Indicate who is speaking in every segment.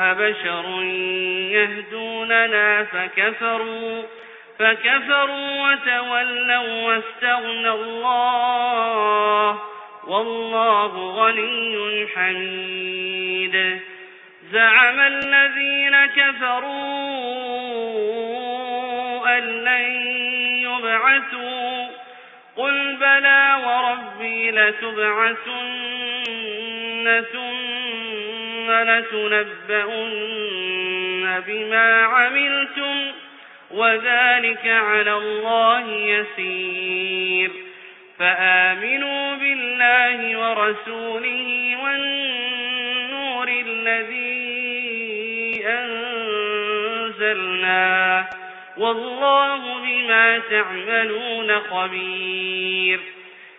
Speaker 1: أبشر يهدوننا فكفروا فكفروا وتولوا واستغنى الله. والله غني حميد. زعم الذين كفروا أن لن يبعثوا. قل بلى وربي لتبعثن ثم لتنبؤن بما عملتم وذلك على الله يسير. فآمنوا بالله ورسوله والنور الذي أنزلنا والله بما تعملون خبير.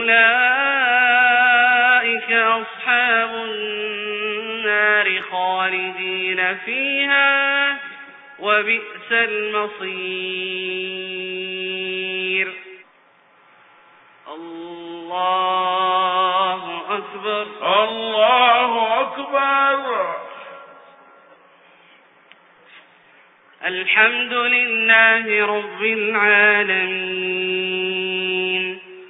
Speaker 1: أولئك أصحاب النار خالدين فيها وبئس المصير. الله أكبر.
Speaker 2: الله أكبر.
Speaker 1: الحمد لله رب العالمين.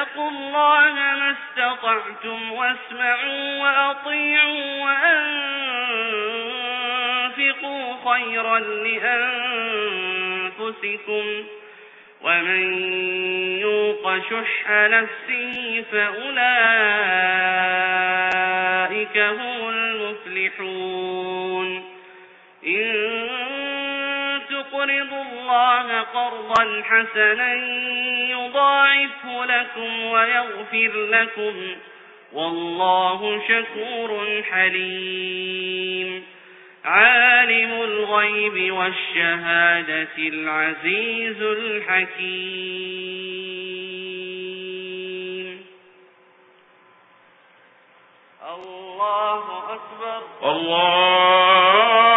Speaker 1: فاتقوا الله ما استطعتم واسمعوا وأطيعوا وأنفقوا خيرا لأنفسكم ومن يوق شح نفسه فأولئك هم المفلحون إن تقرضوا الله قرضا حسنا يضاعفه لكم ويغفر لكم والله شكور حليم. عالم الغيب والشهادة العزيز الحكيم. الله أكبر.
Speaker 2: الله